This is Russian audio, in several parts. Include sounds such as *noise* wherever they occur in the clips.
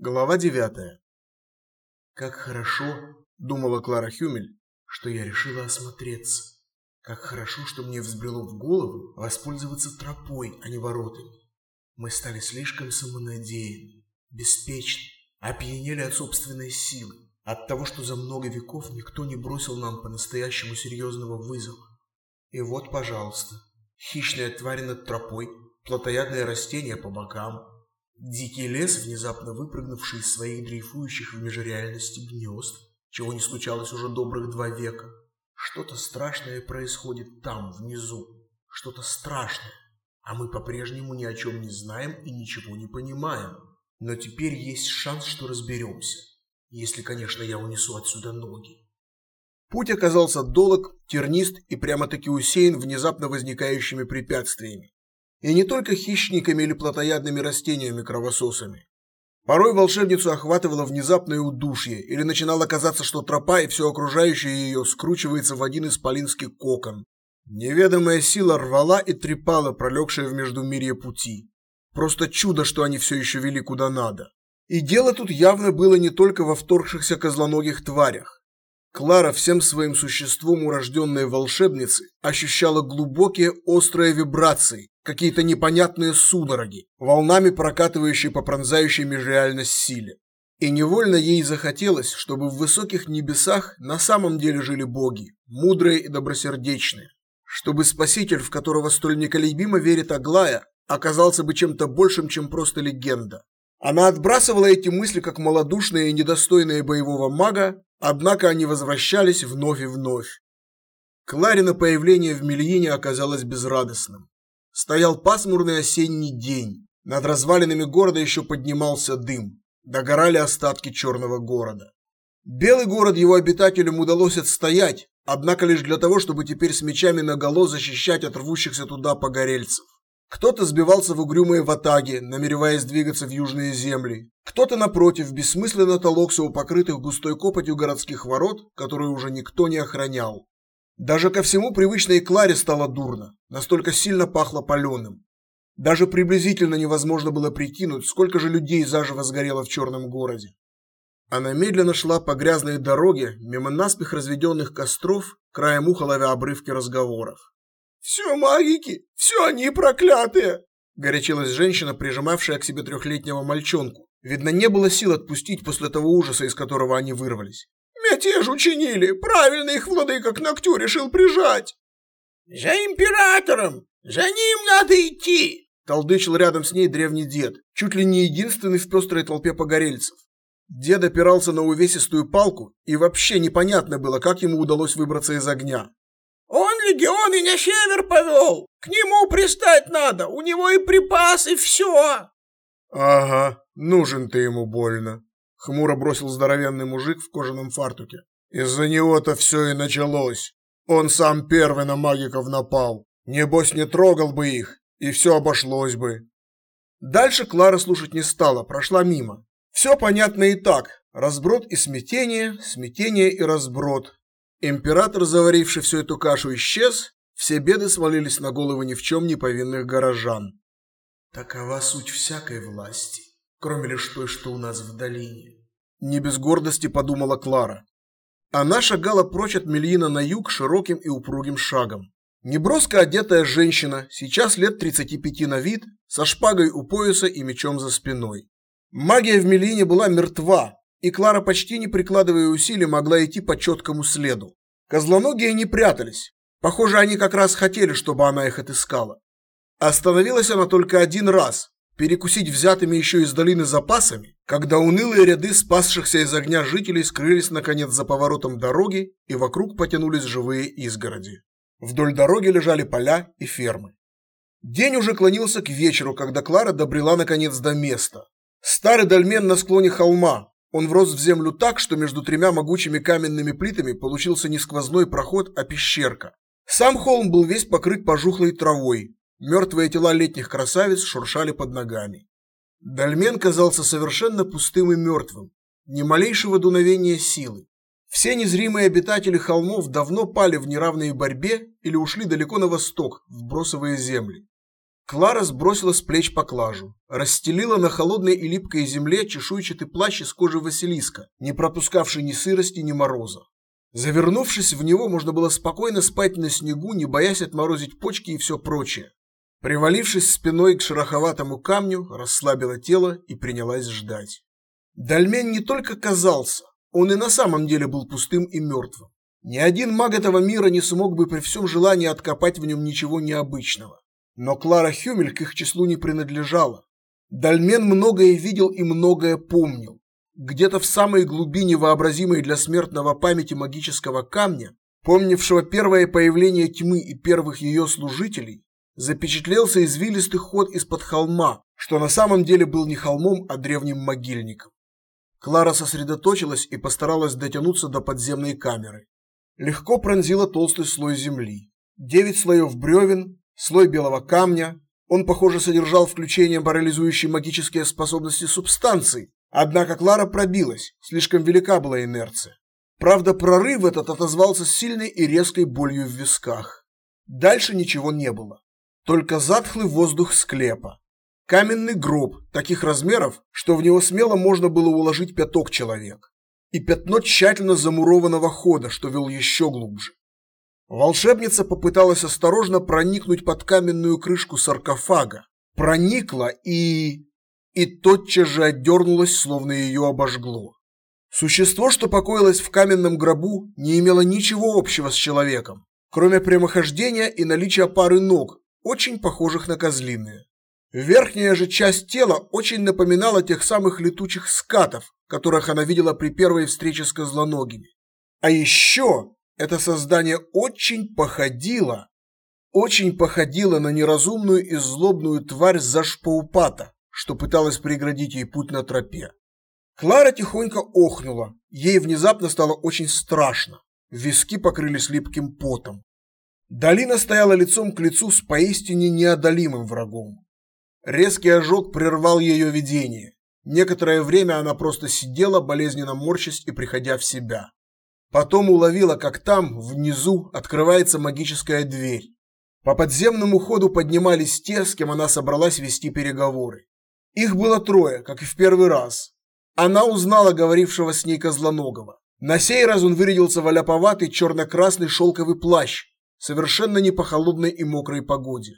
Глава девятая. Как хорошо, думала Клара Хюмель, что я решила осмотреться. Как хорошо, что мне взбрело в голову воспользоваться тропой, а не воротами. Мы стали слишком самонадеянны, беспечны, опьянели от собственной силы, от того, что за много веков никто не бросил нам по-настоящему серьезного вызова. И вот, пожалуйста, хищная тварь над тропой, плотоядное растение по бокам, Дикий лес, внезапно выпрыгнувший из своих дрейфующих в межреальности гнезд, чего не случалось уже добрых два века. Что-то страшное происходит там, внизу. Что-то страшное. А мы по-прежнему ни о чем не знаем и ничего не понимаем. Но теперь есть шанс, что разберемся. Если, конечно, я унесу отсюда ноги. Путь оказался долог, тернист и прямо-таки усеян внезапно возникающими препятствиями. И не только хищниками или плотоядными растениями-кровососами. Порой волшебницу охватывало внезапное удушье, или начинало казаться, что тропа и все окружающее ее скручивается в один исполинский кокон. Неведомая сила рвала и трепала пролегшие в междумирье пути. Просто чудо, что они все еще вели куда надо. И дело тут явно было не только во вторгшихся козлоногих тварях. Клара всем своим существом урожденной волшебницы ощущала глубокие острые вибрации, какие-то непонятные судороги, волнами прокатывающие по пронзающей межреальность силе. И невольно ей захотелось, чтобы в высоких небесах на самом деле жили боги, мудрые и добросердечные, чтобы спаситель, в которого столь неколебимо верит Аглая, оказался бы чем-то большим, чем просто легенда. Она отбрасывала эти мысли как малодушные и недостойные боевого мага, Однако они возвращались вновь и вновь. Кларина появление в Мельине оказалось безрадостным. Стоял пасмурный осенний день. Над развалинами города еще поднимался дым. Догорали остатки черного города. Белый город его обитателям удалось отстоять, однако лишь для того, чтобы теперь с мечами наголо защищать от рвущихся туда погорельцев. Кто-то сбивался в угрюмые ватаги, намереваясь двигаться в южные земли. Кто-то, напротив, бессмысленно толокся у покрытых густой копотью городских ворот, которые уже никто не охранял. Даже ко всему привычной Кларе стало дурно, настолько сильно пахло паленым. Даже приблизительно невозможно было прикинуть, сколько же людей заживо сгорело в черном городе. Она медленно шла по грязной дороге, мимо наспех разведенных костров, краем уха ловя обрывки разговоров. «Все магики! Все они проклятые!» Горячилась женщина, прижимавшая к себе трехлетнего мальчонку. Видно, не было сил отпустить после того ужаса, из которого они вырвались. «Мятеж учинили! Правильно их владыка к ногтю решил прижать!» «За императором! За ним надо идти!» Толдычил рядом с ней древний дед, чуть ли не единственный в пестрой толпе погорельцев. Дед опирался на увесистую палку, и вообще непонятно было, как ему удалось выбраться из огня. Он легион и на север повел. К нему пристать надо. У него и припасы, и все. Ага, нужен ты ему больно. Хмуро бросил здоровенный мужик в кожаном фартуке. Из-за него-то все и началось. Он сам первый на магиков напал. Небось, не трогал бы их, и все обошлось бы. Дальше Клара слушать не стала, прошла мимо. Все понятно и так. Разброд и смятение, смятение и разброд. Император, заваривший всю эту кашу, исчез, все беды свалились на головы ни в чем не повинных горожан. Такова суть всякой власти, кроме лишь той, что у нас в долине. Не без гордости подумала Клара. Она шагала прочь от Мельина на юг широким и упругим шагом. Неброско одетая женщина, сейчас лет 35 на вид, со шпагой у пояса и мечом за спиной. Магия в Мельине была мертва, и Клара, почти не прикладывая усилий, могла идти по четкому следу. Козлоногие не прятались. Похоже, они как раз хотели, чтобы она их отыскала. Остановилась она только один раз, перекусить взятыми еще из долины запасами, когда унылые ряды спасшихся из огня жителей скрылись наконец за поворотом дороги и вокруг потянулись живые изгороди. Вдоль дороги лежали поля и фермы. День уже клонился к вечеру, когда Клара добрела наконец до места. Старый дольмен на склоне холма, он врос в землю так, что между тремя могучими каменными плитами получился не сквозной проход, а пещерка. Сам холм был весь покрыт пожухлой травой. Мертвые тела летних красавиц шуршали под ногами. Дольмен казался совершенно пустым и мертвым. Ни малейшего дуновения силы. Все незримые обитатели холмов давно пали в неравной борьбе или ушли далеко на восток, в бросовые земли. Клара сбросила с плеч поклажу, расстелила на холодной и липкой земле чешуйчатый плащ из кожи Василиска, не пропускавший ни сырости, ни мороза. Завернувшись в него, можно было спокойно спать на снегу, не боясь отморозить почки и все прочее. Привалившись спиной к шероховатому камню, расслабила тело и принялась ждать. Дальмен не только казался, он и на самом деле был пустым и мертвым. Ни один маг этого мира не смог бы при всем желании откопать в нем ничего необычного. Но Клара Хюмель к их числу не принадлежала. Дальмен многое видел и многое помнил. Где-то в самой глубине вообразимой для смертного памяти магического камня, помнившего первое появление тьмы и первых ее служителей, запечатлелся извилистый ход из-под холма, что на самом деле был не холмом, а древним могильником. Клара сосредоточилась и постаралась дотянуться до подземной камеры. Легко пронзила толстый слой земли. Девять слоев бревен, слой белого камня. Он, похоже, содержал включение парализующей магические способности субстанций. Однако Клара пробилась, слишком велика была инерция. Правда, прорыв этот отозвался сильной и резкой болью в висках. Дальше ничего не было. Только затхлый воздух склепа. Каменный гроб таких размеров, что в него смело можно было уложить пяток человек. И пятно тщательно замурованного хода, что вел еще глубже. Волшебница попыталась осторожно проникнуть под каменную крышку саркофага. Проникла и... и тотчас же отдернулась, словно ее обожгло. Существо, что покоилось в каменном гробу, не имело ничего общего с человеком, кроме прямохождения и наличия пары ног, очень похожих на козлиные. Верхняя же часть тела очень напоминала тех самых летучих скатов, которых она видела при первой встрече с козлоногими. А еще это создание очень походило, очень походило на неразумную и злобную тварь Зашпаупата, что пыталась преградить ей путь на тропе. Клара тихонько охнула. Ей внезапно стало очень страшно. Виски покрылись липким потом. Долина стояла лицом к лицу с поистине неодолимым врагом. Резкий ожог прервал ее видение. Некоторое время она просто сидела, болезненно морщась и приходя в себя. Потом уловила, как там, внизу, открывается магическая дверь. По подземному ходу поднимались те, с кем она собралась вести переговоры. Их было трое, как и в первый раз. Она узнала говорившего с ней Козлоногого. На сей раз он вырядился в аляповатый черно-красный шелковый плащ, совершенно не по холодной и мокрой погоде.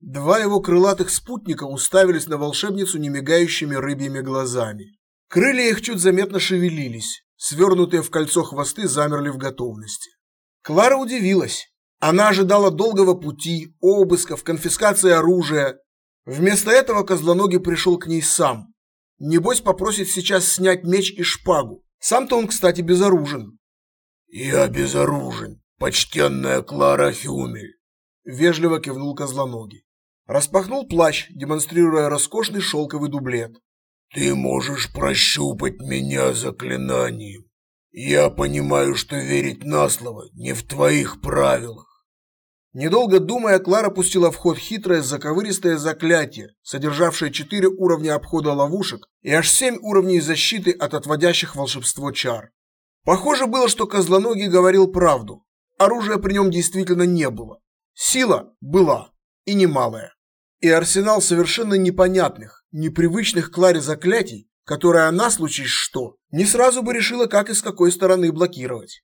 Два его крылатых спутника уставились на волшебницу немигающими рыбьими глазами. Крылья их чуть заметно шевелились, Свернутые в кольцо хвосты замерли в готовности. Клара удивилась. Она ожидала долгого пути, обысков, конфискации оружия. Вместо этого Козлоногий пришел к ней сам. Небось попросит сейчас снять меч и шпагу. Сам-то он, кстати, безоружен. «Я безоружен, почтенная Клара Хюмель», — вежливо кивнул Козлоногий. Распахнул плащ, демонстрируя роскошный шелковый дублет. Ты можешь прощупать меня заклинанием. Я понимаю, что верить на слово не в твоих правилах. Недолго думая, Клара пустила в ход хитрое заковыристое заклятие, содержавшее четыре уровня обхода ловушек и аж семь уровней защиты от отводящих волшебство чар. Похоже было, что Козлоногий говорил правду. Оружия при нем действительно не было. Сила была, и немалая. И арсенал совершенно непонятных, непривычных Кларе заклятий, которые она, случись что, не сразу бы решила, как и с какой стороны блокировать.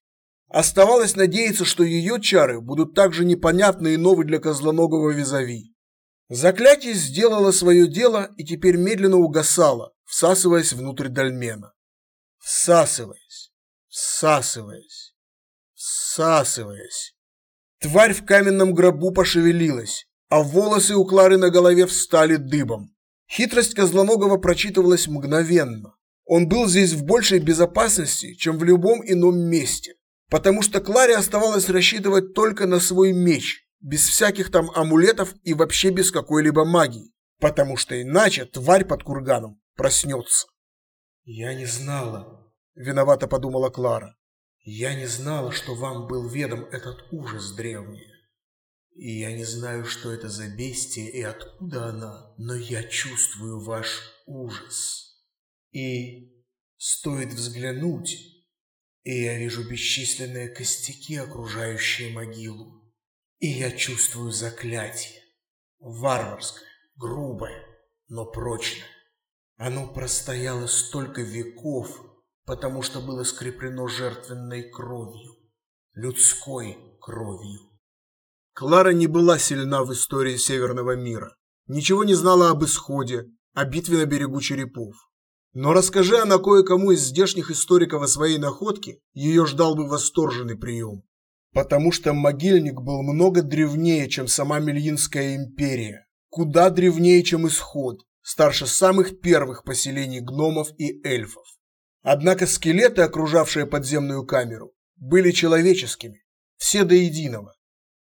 Оставалось надеяться, что ее чары будут также непонятны и новы для козлоногого визави. Заклятие сделало свое дело и теперь медленно угасало, всасываясь внутрь дольмена. Всасываясь, всасываясь, всасываясь. Тварь в каменном гробу пошевелилась, а волосы у Клары на голове встали дыбом. Хитрость Козлоногого прочитывалась мгновенно. Он был здесь в большей безопасности, чем в любом ином месте, потому что Кларе оставалось рассчитывать только на свой меч, без всяких там амулетов и вообще без какой-либо магии, потому что иначе тварь под курганом проснется. «Я не знала», — виновато подумала Клара. «Я не знала, что вам был ведом этот ужас древний. И я не знаю, что это за бестия и откуда она, но я чувствую ваш ужас. И стоит взглянуть, и я вижу бесчисленные костяки, окружающие могилу. И я чувствую заклятие. Варварское, грубое, но прочное. Оно простояло столько веков, потому что было скреплено жертвенной кровью, людской кровью. Клара не была сильна в истории Северного мира, ничего не знала об исходе, о битве на берегу черепов. Но расскажи она кое-кому из здешних историков о своей находке, ее ждал бы восторженный прием. Потому что могильник был много древнее, чем сама Мельинская империя, куда древнее, чем исход, старше самых первых поселений гномов и эльфов. Однако скелеты, окружавшие подземную камеру, были человеческими, все до единого.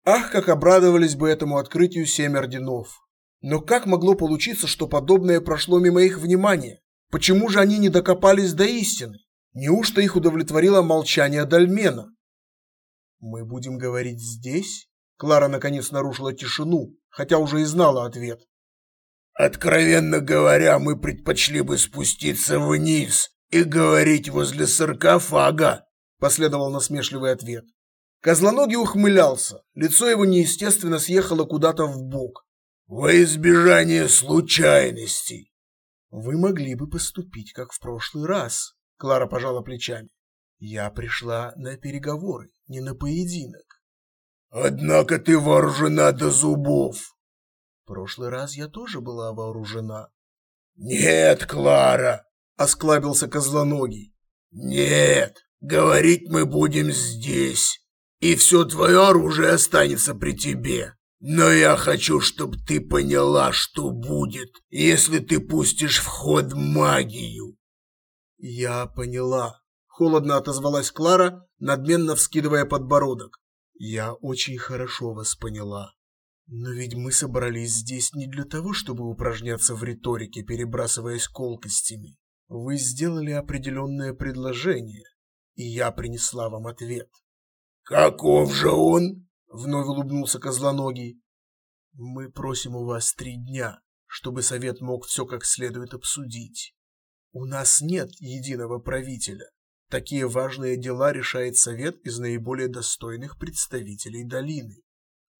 Ах, как обрадовались бы этому открытию семь орденов. Но как могло получиться, что подобное прошло мимо их внимания? Почему же они не докопались до истины? Неужто их удовлетворило молчание Дальмена? Мы будем говорить здесь? Клара наконец нарушила тишину, хотя уже и знала ответ. Откровенно говоря, мы предпочли бы спуститься вниз и говорить возле саркофага, последовал насмешливый ответ. Козлоногий ухмылялся, лицо его неестественно съехало куда-то в бок. Во избежание случайностей. Вы могли бы поступить, как в прошлый раз, Клара пожала плечами. Я пришла на переговоры, не на поединок. Однако ты вооружена до зубов. В прошлый раз я тоже была вооружена. Нет, Клара, осклабился Козлоногий. Нет, говорить мы будем здесь, и все твое оружие останется при тебе. Но я хочу, чтобы ты поняла, что будет, если ты пустишь в ход магию. Я поняла. Холодно отозвалась Клара, надменно вскидывая подбородок. Я очень хорошо вас поняла. Но ведь мы собрались здесь не для того, чтобы упражняться в риторике, перебрасываясь колкостями. Вы сделали определенное предложение, и я принесла вам ответ. Каков же он? Вновь улыбнулся Козлоногий. Мы просим у вас три дня, чтобы совет мог все как следует обсудить. У нас нет единого правителя. Такие важные дела решает совет из наиболее достойных представителей долины.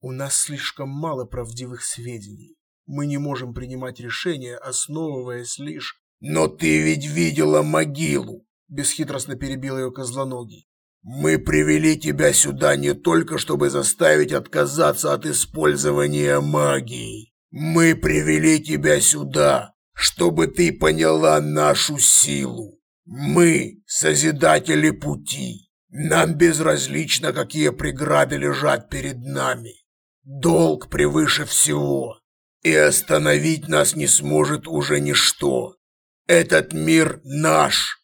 У нас слишком мало правдивых сведений. Мы не можем принимать решения, основываясь лишь... Но ты ведь видела могилу, бесхитростно перебил ее Козлоногий. Мы привели тебя сюда не только, чтобы заставить отказаться от использования магии. Мы привели тебя сюда, чтобы ты поняла нашу силу. Мы – созидатели пути. Нам безразлично, какие преграды лежат перед нами. Долг превыше всего, и остановить нас не сможет уже ничто. Этот мир наш,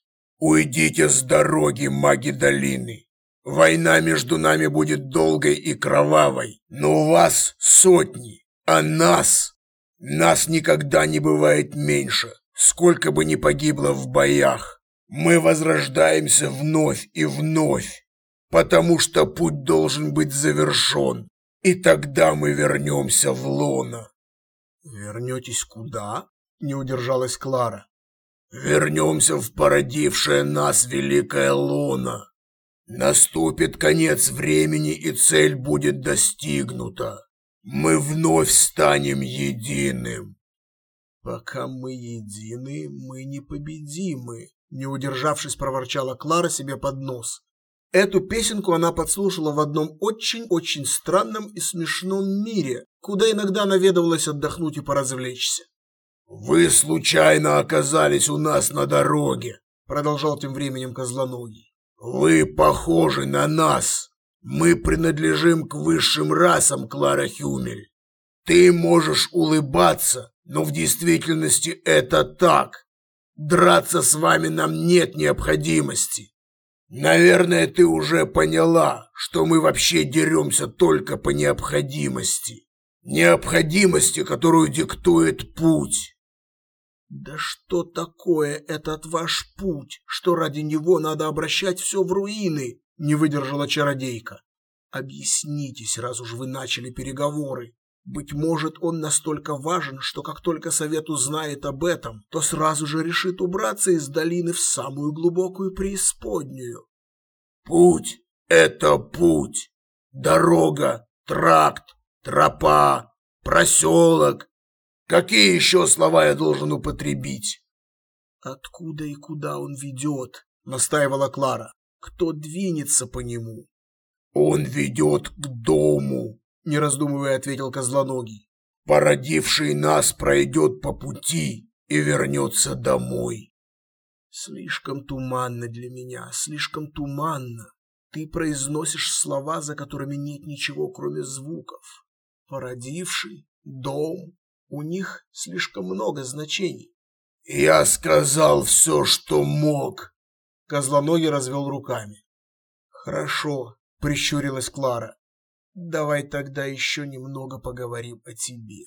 Уйдите с дороги, маги долины. Война между нами будет долгой и кровавой, но у вас сотни, а нас... Нас никогда не бывает меньше, сколько бы ни погибло в боях. Мы возрождаемся вновь и вновь, потому что путь должен быть завершен, и тогда мы вернемся в лоно. «Вернетесь куда?» — не удержалась Клара. Вернемся в породившее нас великое луна. Наступит конец времени, и цель будет достигнута. Мы вновь станем единым. Пока мы едины, мы непобедимы, не удержавшись, проворчала Клара себе под нос. Эту песенку она подслушала в одном очень-очень странном и смешном мире, куда иногда наведывалась отдохнуть и поразвлечься. «Вы случайно оказались у нас на дороге», — продолжал тем временем Козлоногий. «Вы похожи на нас. Мы принадлежим к высшим расам, Клара Хюмель. Ты можешь улыбаться, но в действительности это так. Драться с вами нам нет необходимости. Наверное, ты уже поняла, что мы вообще деремся только по необходимости. Необходимости, которую диктует путь. Да что такое этот ваш путь, что ради него надо обращать все в руины? Не выдержала чародейка. Объяснитесь, раз уж вы начали переговоры. Быть может, он настолько важен, что как только совет узнает об этом, то сразу же решит убраться из долины в самую глубокую преисподнюю. Путь — это путь. Дорога, тракт, тропа, проселок. Какие еще слова я должен употребить? Откуда и куда он ведет? Настаивала Клара. Кто двинется по нему? Он ведет к дому, не раздумывая, ответил Козлоногий. Породивший нас пройдет по пути и вернется домой. Слишком туманно для меня, слишком туманно. Ты произносишь слова, за которыми нет ничего, кроме звуков. Породивший, дом, у них слишком много значений. Я сказал все, что мог. Козлоногий развел руками. Хорошо, прищурилась Клара. Давай тогда еще немного поговорим о тебе.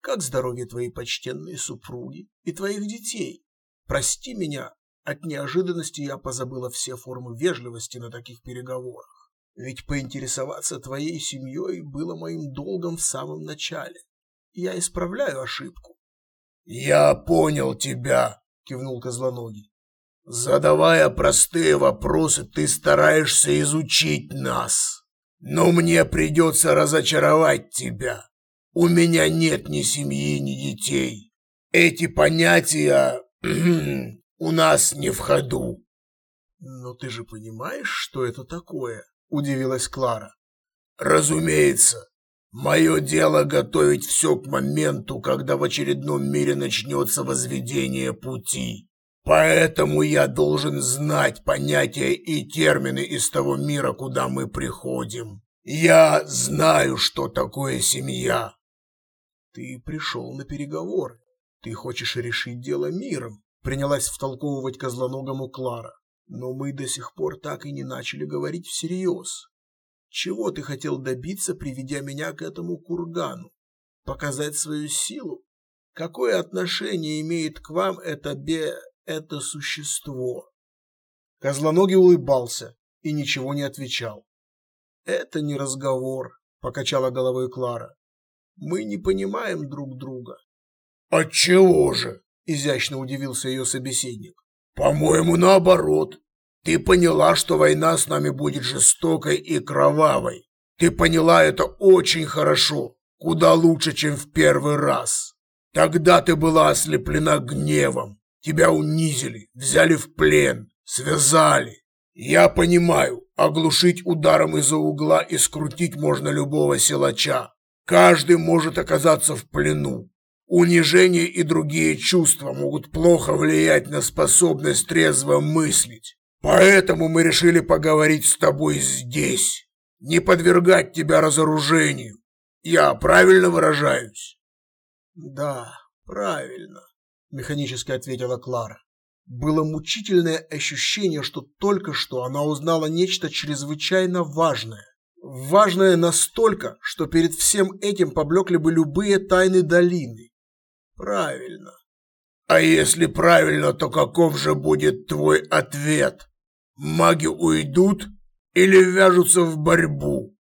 Как здоровье твоей почтенной супруги и твоих детей? Прости меня, от неожиданности я позабыла все формы вежливости на таких переговорах. Ведь поинтересоваться твоей семьей было моим долгом в самом начале. Я исправляю ошибку. «Я понял тебя», — кивнул Козлоногий. «Задавая простые вопросы, ты стараешься изучить нас. Но мне придется разочаровать тебя. У меня нет ни семьи, ни детей. Эти понятия *clears throat* у нас не в ходу. Но ты же понимаешь, что это такое? Удивилась Клара. Разумеется. Мое дело готовить все к моменту, когда в очередном мире начнется возведение пути. Поэтому я должен знать понятия и термины из того мира, куда мы приходим. Я знаю, что такое семья. Ты пришел на переговоры. Ты хочешь решить дело миром принялась втолковывать козлоногому Клара. Но мы до сих пор так и не начали говорить всерьез. Чего ты хотел добиться, приведя меня к этому кургану? Показать свою силу? Какое отношение имеет к вам это бе... это существо? Козлоногий улыбался и ничего не отвечал. Это не разговор, покачала головой Клара. Мы не понимаем друг друга. Отчего же? изящно удивился ее собеседник. По-моему, наоборот. Ты поняла, что война с нами будет жестокой и кровавой. Ты поняла это очень хорошо, куда лучше, чем в первый раз. Тогда ты была ослеплена гневом. Тебя унизили, взяли в плен, связали. Я понимаю, оглушить ударом из-за угла и скрутить можно любого силача. Каждый может оказаться в плену. Унижение и другие чувства могут плохо влиять на способность трезво мыслить. Поэтому мы решили поговорить с тобой здесь. Не подвергать тебя разоружению. Я правильно выражаюсь? Да, правильно, механически ответила Клара. Было мучительное ощущение, что только что она узнала нечто чрезвычайно важное. Важное настолько, что перед всем этим поблекли бы любые тайны долины. Правильно. А если правильно, то каков же будет твой ответ? Маги уйдут или вяжутся в борьбу?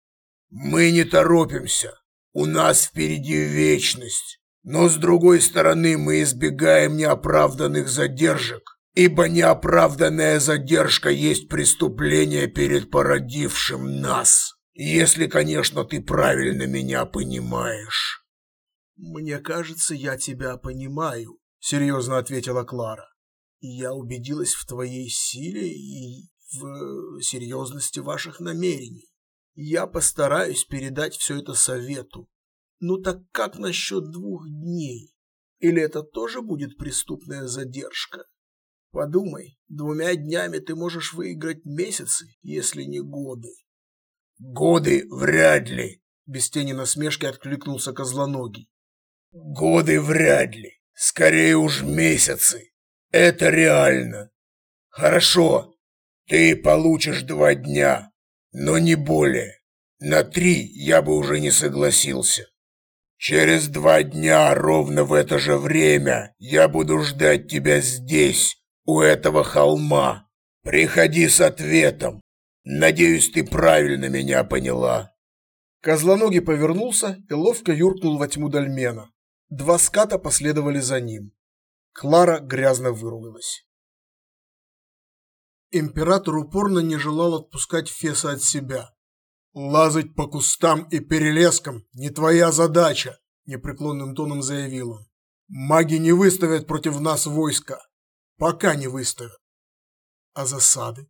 Мы не торопимся. У нас впереди вечность. Но с другой стороны мы избегаем неоправданных задержек, ибо неоправданная задержка есть преступление перед породившим нас. Если, конечно, ты правильно меня понимаешь. «Мне кажется, я тебя понимаю», — серьезно ответила Клара. «Я убедилась в твоей силе и в серьезности ваших намерений. Я постараюсь передать все это совету. Ну так как насчет двух дней? Или это тоже будет преступная задержка? Подумай, двумя днями ты можешь выиграть месяцы, если не годы». «Годы вряд ли», — без тени насмешки откликнулся Козлоногий. Годы вряд ли. Скорее уж месяцы. Это реально. Хорошо. Ты получишь два дня, но не более. На три я бы уже не согласился. Через два дня, ровно в это же время, я буду ждать тебя здесь, у этого холма. Приходи с ответом. Надеюсь, ты правильно меня поняла. Козлоногий повернулся и ловко юркнул во тьму дольмена. Два ската последовали за ним. Клара грязно выругалась. Император упорно не желал отпускать Феса от себя. «Лазать по кустам и перелескам не твоя задача. непреклонным тоном заявил он. Маги не выставят против нас войска. Пока не выставят. А засады?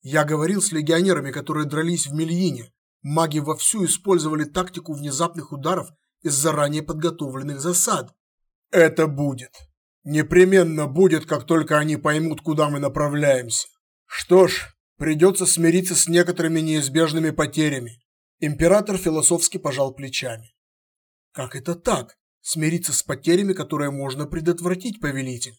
Я говорил с легионерами, которые дрались в Мельине. Маги вовсю использовали тактику внезапных ударов из заранее подготовленных засад. Это будет. Непременно будет, как только они поймут, куда мы направляемся. Что ж, придется смириться с некоторыми неизбежными потерями. Император философски пожал плечами. Как это так? Смириться с потерями, которые можно предотвратить, повелитель?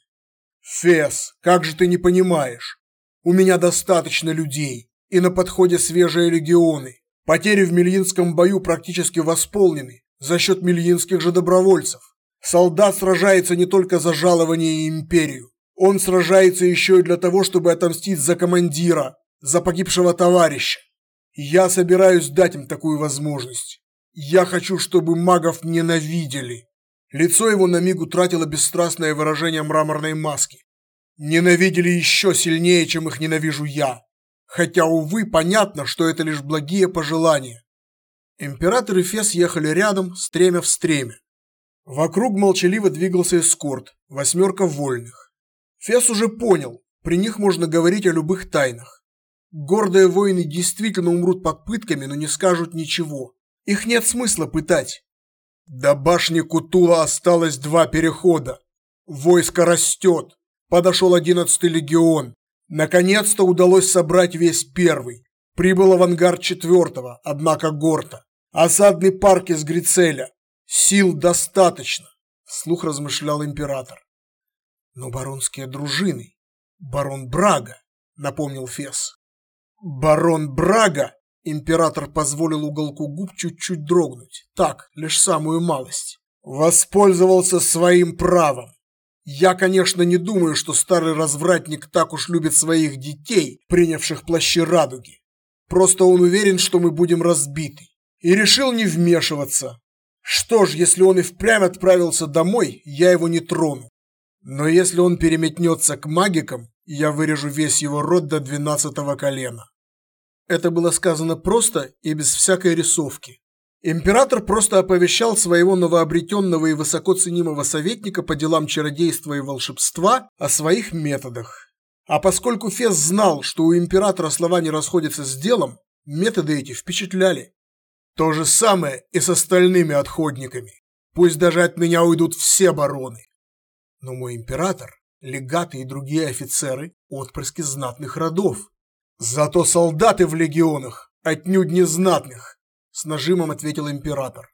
Фес, как же ты не понимаешь? У меня достаточно людей, и на подходе свежие легионы. Потери в Мельинском бою практически восполнены за счет мельинских же добровольцев. Солдат сражается не только за жалование и империю. Он сражается еще и для того, чтобы отомстить за командира, за погибшего товарища. Я собираюсь дать им такую возможность. Я хочу, чтобы магов ненавидели. Лицо его на миг утратило бесстрастное выражение мраморной маски. Ненавидели еще сильнее, чем их ненавижу я. Хотя, увы, понятно, что это лишь благие пожелания. Император и Фес ехали рядом, стремя в стреме. Вокруг молчаливо двигался эскорт, восьмерка вольных. Фес уже понял, при них можно говорить о любых тайнах. Гордые воины действительно умрут под пытками, но не скажут ничего. Их нет смысла пытать. До башни Кутула осталось два перехода. Войско растет. Подошел одиннадцатый легион. Наконец-то удалось собрать весь первый. Прибыл авангард четвертого, однако Горта. Осадный парк из Грицеля. Сил достаточно, вслух размышлял император. Но баронские дружины, барон Брага, напомнил Фес. Барон Брага, император позволил уголку губ чуть-чуть дрогнуть, так, лишь самую малость. Воспользовался своим правом. Я, конечно, не думаю, что старый развратник так уж любит своих детей, принявших плащи радуги. Просто он уверен, что мы будем разбиты. И решил не вмешиваться, что ж, если он и впрямь отправился домой, я его не трону. Но если он переметнется к магикам, я вырежу весь его род до двенадцатого колена. Это было сказано просто и без всякой рисовки. Император просто оповещал своего новообретенного и высоко ценимого советника по делам чародейства и волшебства о своих методах. А поскольку Фес знал, что у императора слова не расходятся с делом, методы эти впечатляли. То же самое и с остальными отходниками. Пусть даже от меня уйдут все бароны. Но мой император, легаты и другие офицеры – отпрыски знатных родов. Зато солдаты в легионах отнюдь не знатных, с нажимом ответил император.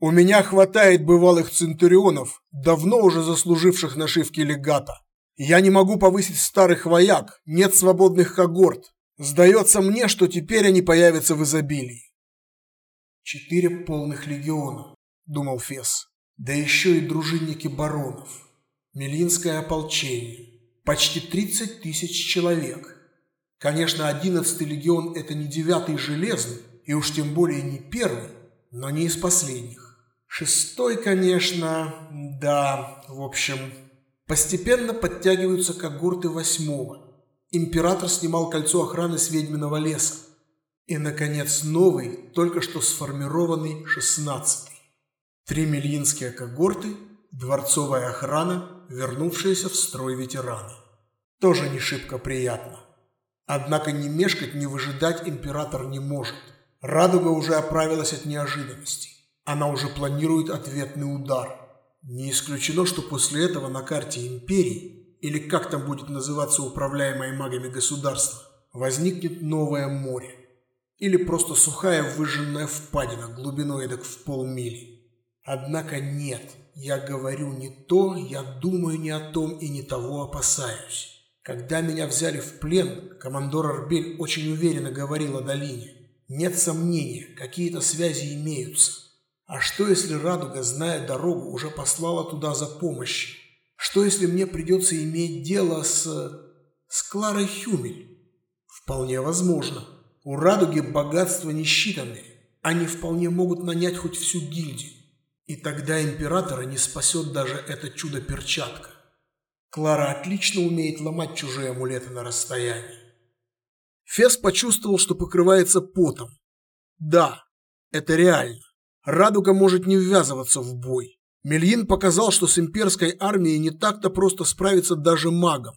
У меня хватает бывалых центурионов, давно уже заслуживших нашивки легата. Я не могу повысить старых вояк, нет свободных когорт. Сдается мне, что теперь они появятся в изобилии. Четыре полных легиона, думал Фес. Да еще и дружинники баронов. Мелинское ополчение. Почти 30 тысяч человек. Конечно, одиннадцатый легион – это не девятый железный, и уж тем более не первый, но не из последних. Шестой, конечно, да, в общем. Постепенно подтягиваются когорты восьмого. Император снимал кольцо охраны с ведьминого леса. И, наконец, новый, только что сформированный шестнадцатый. Три мельинские когорты, дворцовая охрана, вернувшиеся в строй ветераны. Тоже не шибко приятно. Однако ни мешкать, ни выжидать император не может. Радуга уже оправилась от неожиданности. Она уже планирует ответный удар. Не исключено, что после этого на карте империи, или как там будет называться управляемое магами государство, возникнет новое море или просто сухая выжженная впадина глубиной эдак в полмили. Однако нет, я говорю не то, я думаю не о том и не того опасаюсь. Когда меня взяли в плен, командор Арбель очень уверенно говорил о долине. Нет сомнения, какие-то связи имеются. А что если Радуга, зная дорогу, уже послала туда за помощью? Что если мне придется иметь дело с... с Кларой Хюмель? Вполне возможно. У радуги богатства несчитанные. Они вполне могут нанять хоть всю гильдию. И тогда императора не спасет даже это чудо-перчатка. Клара отлично умеет ломать чужие амулеты на расстоянии. Фес почувствовал, что покрывается потом. Да, это реально. Радуга может не ввязываться в бой. Мельин показал, что с имперской армией не так-то просто справиться даже магам.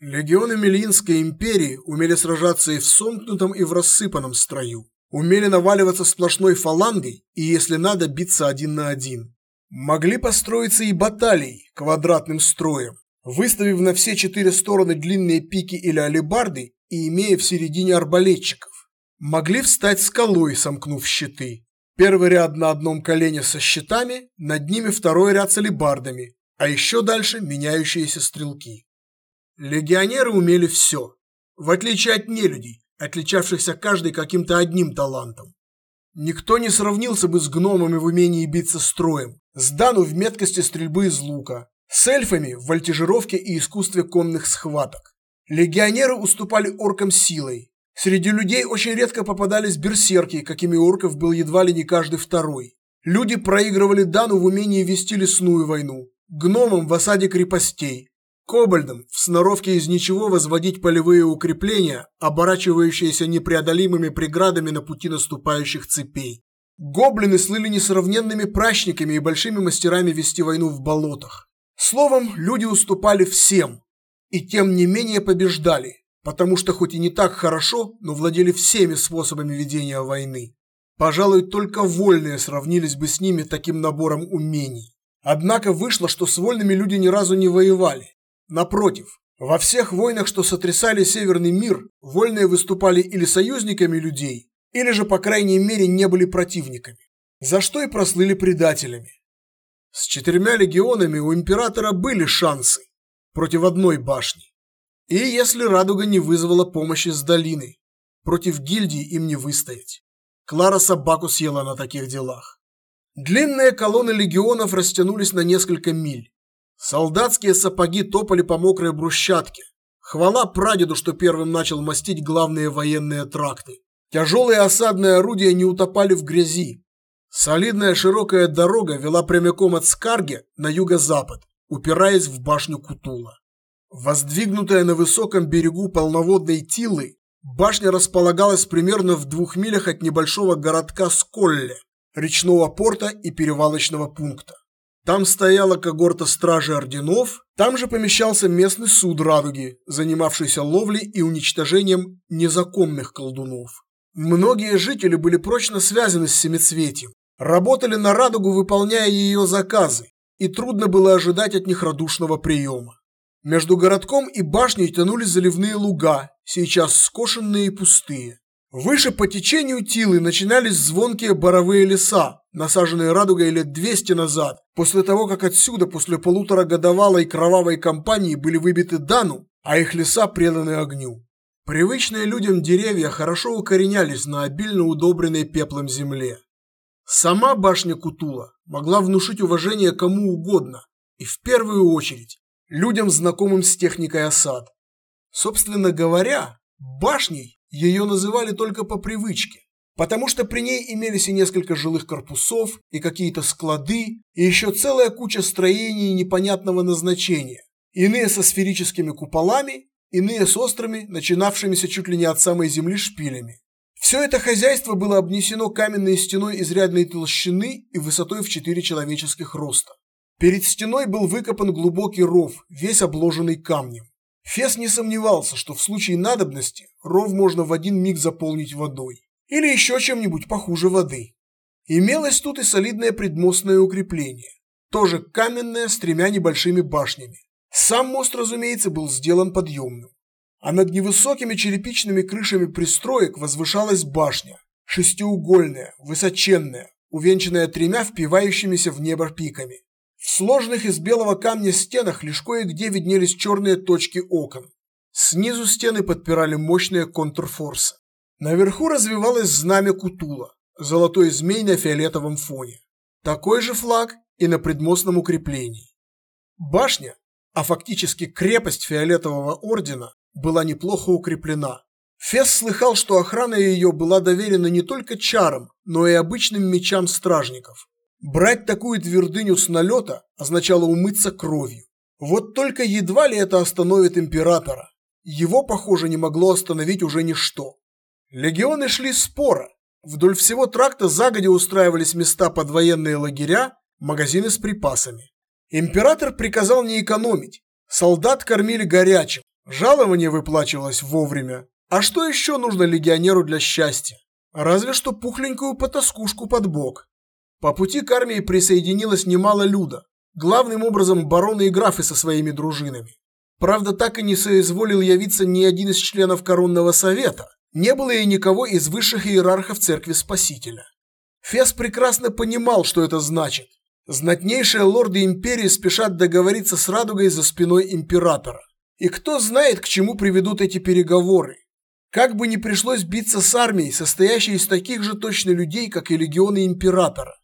Легионы Мельинской империи умели сражаться и в сомкнутом, и в рассыпанном строю. Умели наваливаться сплошной фалангой и, если надо, биться один на один. Могли построиться и баталии квадратным строем, выставив на все четыре стороны длинные пики или алебарды и имея в середине арбалетчиков. Могли встать скалой, сомкнув щиты. Первый ряд на одном колене со щитами, над ними второй ряд с алебардами, а еще дальше меняющиеся стрелки. Легионеры умели все, в отличие от нелюдей, отличавшихся каждый каким-то одним талантом. Никто не сравнился бы с гномами в умении биться строем, с Дану в меткости стрельбы из лука, с эльфами в вольтежировке и искусстве конных схваток. Легионеры уступали оркам силой. Среди людей очень редко попадались берсерки, какими орков был едва ли не каждый второй. Люди проигрывали Дану в умении вести лесную войну, гномам в осаде крепостей, кобальдам в сноровке из ничего возводить полевые укрепления, оборачивающиеся непреодолимыми преградами на пути наступающих цепей. Гоблины слыли несравненными прачниками и большими мастерами вести войну в болотах. Словом, люди уступали всем, и тем не менее побеждали, потому что хоть и не так хорошо, но владели всеми способами ведения войны. Пожалуй, только вольные сравнились бы с ними таким набором умений. Однако вышло, что с вольными люди ни разу не воевали. Напротив, во всех войнах, что сотрясали Северный мир, вольные выступали или союзниками людей, или же, по крайней мере, не были противниками, за что и прослыли предателями. С четырьмя легионами у императора были шансы против одной башни. И если Радуга не вызвала помощи с долины, против гильдии им не выстоять. Клара собаку съела на таких делах. Длинные колонны легионов растянулись на несколько миль. Солдатские сапоги топали по мокрой брусчатке. Хвала прадеду, что первым начал мастить главные военные тракты. Тяжелые осадные орудия не утопали в грязи. Солидная широкая дорога вела прямиком от Скарги на юго-запад, упираясь в башню Кутула. Воздвигнутая на высоком берегу полноводной Тилы, башня располагалась примерно в двух милях от небольшого городка Сколле, речного порта и перевалочного пункта. Там стояла когорта стражи орденов, там же помещался местный суд Радуги, занимавшийся ловлей и уничтожением незаконных колдунов. Многие жители были прочно связаны с Семицветием, работали на Радугу, выполняя ее заказы, и трудно было ожидать от них радушного приема. Между городком и башней тянулись заливные луга, сейчас скошенные и пустые. Выше по течению Тилы начинались звонкие боровые леса, насаженные радугой лет 200 назад, после того, как отсюда после полуторагодовалой кровавой кампании были выбиты Дану, а их леса преданы огню. Привычные людям деревья хорошо укоренялись на обильно удобренной пеплом земле. Сама башня Кутула могла внушить уважение кому угодно, и в первую очередь людям, знакомым с техникой осад. Собственно говоря, башней ее называли только по привычке, потому что при ней имелись и несколько жилых корпусов, и какие-то склады, и еще целая куча строений непонятного назначения, иные со сферическими куполами, иные с острыми, начинавшимися чуть ли не от самой земли шпилями. Все это хозяйство было обнесено каменной стеной изрядной толщины и высотой в 4 человеческих роста. Перед стеной был выкопан глубокий ров, весь обложенный камнем. Фес не сомневался, что в случае надобности ров можно в один миг заполнить водой. Или еще чем-нибудь похуже воды. Имелось тут и солидное предмостное укрепление. Тоже каменное с тремя небольшими башнями. Сам мост, разумеется, был сделан подъемным а над невысокими черепичными крышами пристроек возвышалась башня, шестиугольная, высоченная, увенчанная тремя впивающимися в небо пиками. В сложных из белого камня стенах лишь кое-где виднелись черные точки окон. Снизу стены подпирали мощные контрфорсы. Наверху развивалось знамя Кутула, золотой змей на фиолетовом фоне. Такой же флаг и на предмостном укреплении. Башня, а фактически крепость фиолетового ордена, была неплохо укреплена. Фес слыхал, что охрана ее была доверена не только чарам, но и обычным мечам стражников. Брать такую твердыню с налета означало умыться кровью. Вот только едва ли это остановит императора. Его, похоже, не могло остановить уже ничто. Легионы шли споро, Вдоль всего тракта загодя устраивались места под военные лагеря, магазины с припасами. Император приказал не экономить. Солдат кормили горячим, жалование выплачивалось вовремя. А что еще нужно легионеру для счастья? Разве что пухленькую потаскушку под бок. По пути к армии присоединилось немало люда, главным образом бароны и графы со своими дружинами. Правда, так и не соизволил явиться ни один из членов коронного совета. Не было и никого из высших иерархов церкви Спасителя. Фес прекрасно понимал, что это значит. Знатнейшие лорды империи спешат договориться с Радугой за спиной императора. И кто знает, к чему приведут эти переговоры. Как бы ни пришлось биться с армией, состоящей из таких же точно людей, как и легионы императора.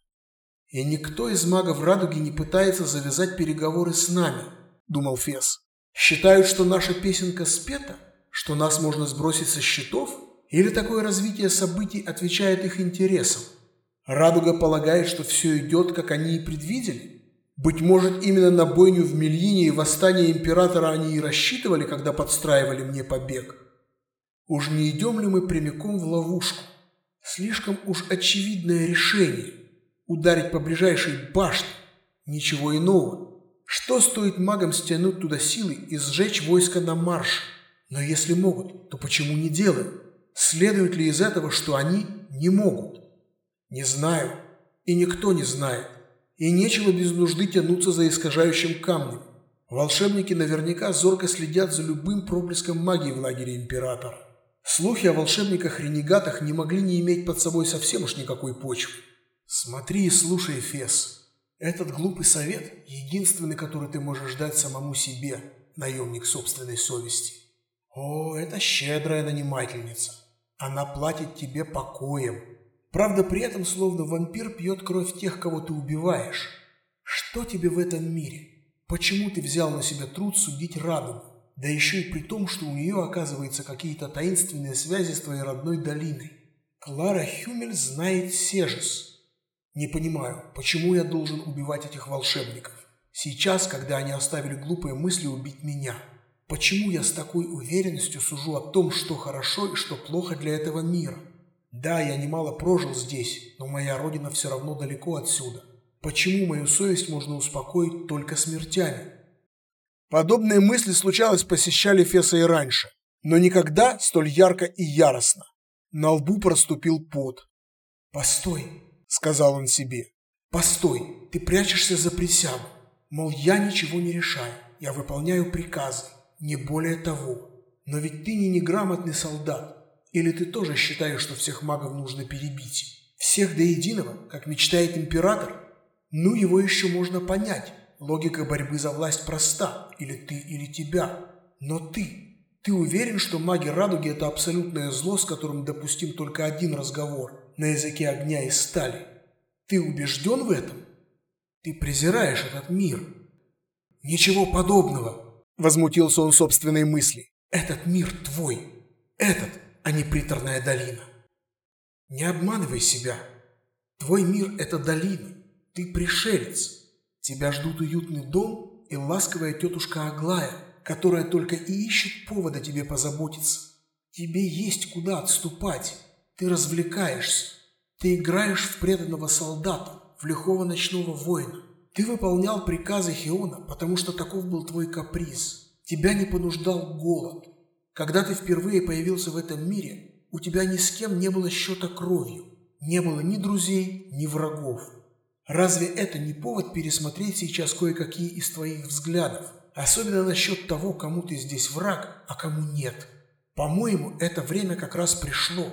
И никто из магов Радуги не пытается завязать переговоры с нами, думал Фес. Считают, что наша песенка спета, что нас можно сбросить со счетов, или такое развитие событий отвечает их интересам? Радуга полагает, что все идет, как они и предвидели? Быть может, именно на бойню в Мельине и восстание императора они и рассчитывали, когда подстраивали мне побег? Уж не идем ли мы прямиком в ловушку? Слишком уж очевидное решение – ударить по ближайшей башне, ничего иного – что стоит магам стянуть туда силы и сжечь войско на марш? Но если могут, то почему не делают? Следует ли из этого, что они не могут? Не знаю. И никто не знает. И нечего без нужды тянуться за искажающим камнем. Волшебники наверняка зорко следят за любым проблеском магии в лагере Императора. Слухи о волшебниках-ренегатах не могли не иметь под собой совсем уж никакой почвы. Смотри и слушай, Фес. Этот глупый совет – единственный, который ты можешь дать самому себе, наемник собственной совести. О, это щедрая нанимательница. Она платит тебе покоем. Правда, при этом словно вампир пьет кровь тех, кого ты убиваешь. Что тебе в этом мире? Почему ты взял на себя труд судить радугу? Да еще и при том, что у нее оказывается какие-то таинственные связи с твоей родной долиной. Клара Хюмель знает Сежес, не понимаю, почему я должен убивать этих волшебников? Сейчас, когда они оставили глупые мысли убить меня. Почему я с такой уверенностью сужу о том, что хорошо и что плохо для этого мира? Да, я немало прожил здесь, но моя родина все равно далеко отсюда. Почему мою совесть можно успокоить только смертями? Подобные мысли случалось посещали Феса и раньше, но никогда столь ярко и яростно. На лбу проступил пот. «Постой, – сказал он себе. «Постой, ты прячешься за присягу. Мол, я ничего не решаю, я выполняю приказы, не более того. Но ведь ты не неграмотный солдат. Или ты тоже считаешь, что всех магов нужно перебить? Всех до единого, как мечтает император? Ну, его еще можно понять. Логика борьбы за власть проста. Или ты, или тебя. Но ты, ты уверен, что маги радуги – это абсолютное зло, с которым допустим только один разговор – на языке огня и стали. Ты убежден в этом? Ты презираешь этот мир. Ничего подобного, возмутился он собственной мысли. Этот мир твой. Этот, а не приторная долина. Не обманывай себя. Твой мир – это долина. Ты пришелец. Тебя ждут уютный дом и ласковая тетушка Аглая, которая только и ищет повода тебе позаботиться. Тебе есть куда отступать. Ты развлекаешься. Ты играешь в преданного солдата, в лихого ночного воина. Ты выполнял приказы Хиона, потому что таков был твой каприз. Тебя не понуждал голод. Когда ты впервые появился в этом мире, у тебя ни с кем не было счета кровью. Не было ни друзей, ни врагов. Разве это не повод пересмотреть сейчас кое-какие из твоих взглядов? Особенно насчет того, кому ты здесь враг, а кому нет. По-моему, это время как раз пришло.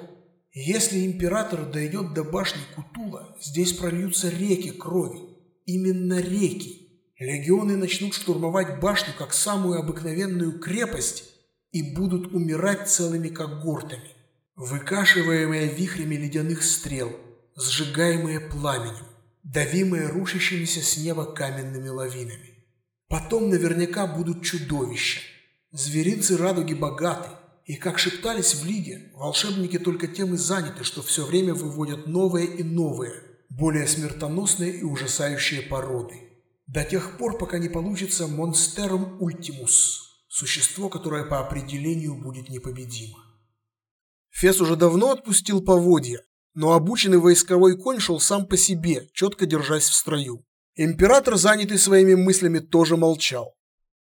Если император дойдет до башни Кутула, здесь прольются реки крови. Именно реки. Легионы начнут штурмовать башню как самую обыкновенную крепость и будут умирать целыми когортами, выкашиваемые вихрями ледяных стрел, сжигаемые пламенем, давимые рушащимися с неба каменными лавинами. Потом наверняка будут чудовища. Зверинцы радуги богаты, и, как шептались в Лиге, волшебники только тем и заняты, что все время выводят новые и новые, более смертоносные и ужасающие породы. До тех пор, пока не получится Монстерум Ультимус, существо, которое по определению будет непобедимо. Фес уже давно отпустил поводья, но обученный войсковой конь шел сам по себе, четко держась в строю. Император, занятый своими мыслями, тоже молчал.